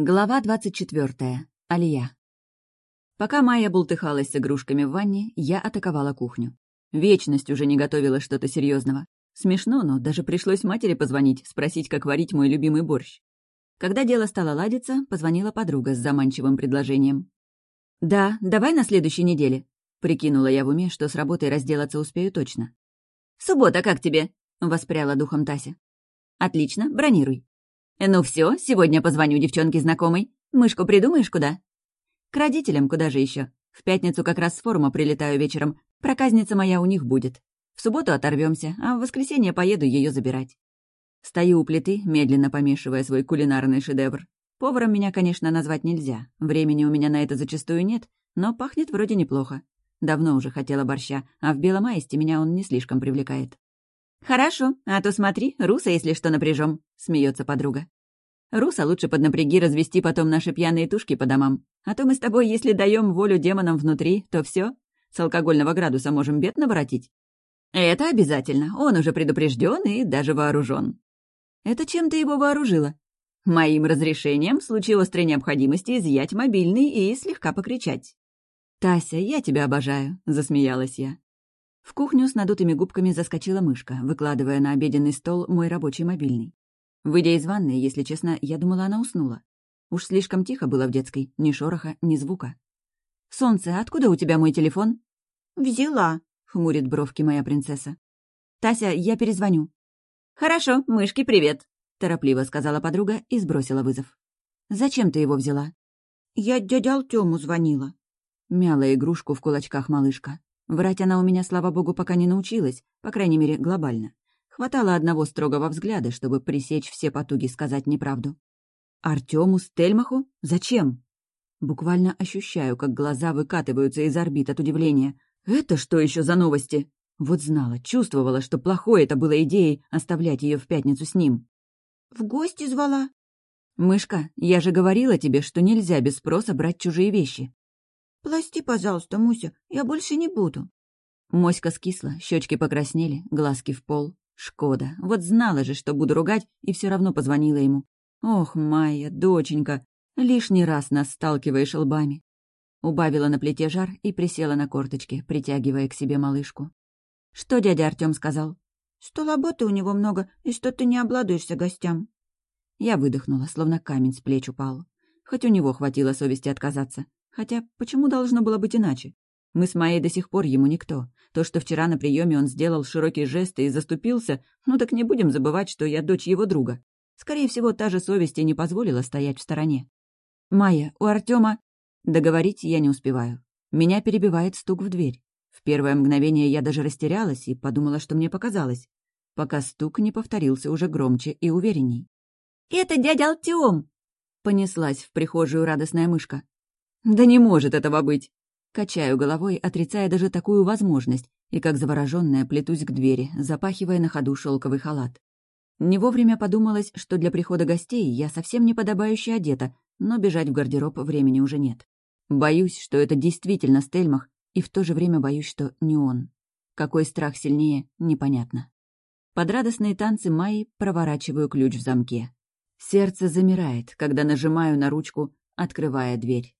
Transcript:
Глава двадцать четвертая. Алия. Пока Майя бултыхалась с игрушками в ванне, я атаковала кухню. Вечность уже не готовила что-то серьезного. Смешно, но даже пришлось матери позвонить, спросить, как варить мой любимый борщ. Когда дело стало ладиться, позвонила подруга с заманчивым предложением. «Да, давай на следующей неделе», — прикинула я в уме, что с работой разделаться успею точно. «Суббота как тебе?» — воспряла духом Тася. «Отлично, бронируй». «Ну все, сегодня позвоню девчонке знакомой. Мышку придумаешь куда?» «К родителям, куда же еще? В пятницу как раз с форума прилетаю вечером. Проказница моя у них будет. В субботу оторвемся, а в воскресенье поеду ее забирать». Стою у плиты, медленно помешивая свой кулинарный шедевр. Поваром меня, конечно, назвать нельзя. Времени у меня на это зачастую нет, но пахнет вроде неплохо. Давно уже хотела борща, а в белом аисте меня он не слишком привлекает. «Хорошо, а то смотри, Руса, если что, напряжем, смеется подруга. «Руса лучше поднапряги развести потом наши пьяные тушки по домам. А то мы с тобой, если даем волю демонам внутри, то все, С алкогольного градуса можем бед наворотить». «Это обязательно. Он уже предупрежден и даже вооружен. «Это чем ты его вооружила?» «Моим разрешением в случае острой необходимости изъять мобильный и слегка покричать». «Тася, я тебя обожаю», — засмеялась я. В кухню с надутыми губками заскочила мышка, выкладывая на обеденный стол мой рабочий мобильный. Выйдя из ванной, если честно, я думала, она уснула. Уж слишком тихо было в детской, ни шороха, ни звука. «Солнце, откуда у тебя мой телефон?» «Взяла», — хмурит бровки моя принцесса. «Тася, я перезвоню». «Хорошо, мышки, привет», — торопливо сказала подруга и сбросила вызов. «Зачем ты его взяла?» «Я дядя Алтему звонила». Мяла игрушку в кулачках малышка. Врать она у меня, слава богу, пока не научилась, по крайней мере, глобально. Хватало одного строгого взгляда, чтобы пресечь все потуги сказать неправду. «Артему Стельмаху? Зачем?» Буквально ощущаю, как глаза выкатываются из орбит от удивления. «Это что еще за новости?» Вот знала, чувствовала, что плохой это было идеей оставлять ее в пятницу с ним. «В гости звала?» «Мышка, я же говорила тебе, что нельзя без спроса брать чужие вещи. «Прости, пожалуйста, Муся, я больше не буду». Моська скисла, щечки покраснели, глазки в пол. Шкода. Вот знала же, что буду ругать, и все равно позвонила ему. «Ох, Майя, доченька, лишний раз нас сталкиваешь лбами». Убавила на плите жар и присела на корточки, притягивая к себе малышку. «Что дядя Артем сказал?» «Что работы у него много, и что ты не обладаешься гостям». Я выдохнула, словно камень с плеч упал. Хоть у него хватило совести отказаться. Хотя почему должно было быть иначе? Мы с Майей до сих пор ему никто. То, что вчера на приеме он сделал широкий жест и заступился, ну так не будем забывать, что я дочь его друга. Скорее всего, та же совесть и не позволила стоять в стороне. «Майя, у Артема Договорить я не успеваю. Меня перебивает стук в дверь. В первое мгновение я даже растерялась и подумала, что мне показалось, пока стук не повторился уже громче и уверенней. «Это дядя Артем!» — понеслась в прихожую радостная мышка. «Да не может этого быть!» Качаю головой, отрицая даже такую возможность, и как заворожённая плетусь к двери, запахивая на ходу шелковый халат. Не вовремя подумалось, что для прихода гостей я совсем не подобающе одета, но бежать в гардероб времени уже нет. Боюсь, что это действительно Стельмах, и в то же время боюсь, что не он. Какой страх сильнее, непонятно. Под радостные танцы Майи проворачиваю ключ в замке. Сердце замирает, когда нажимаю на ручку, открывая дверь.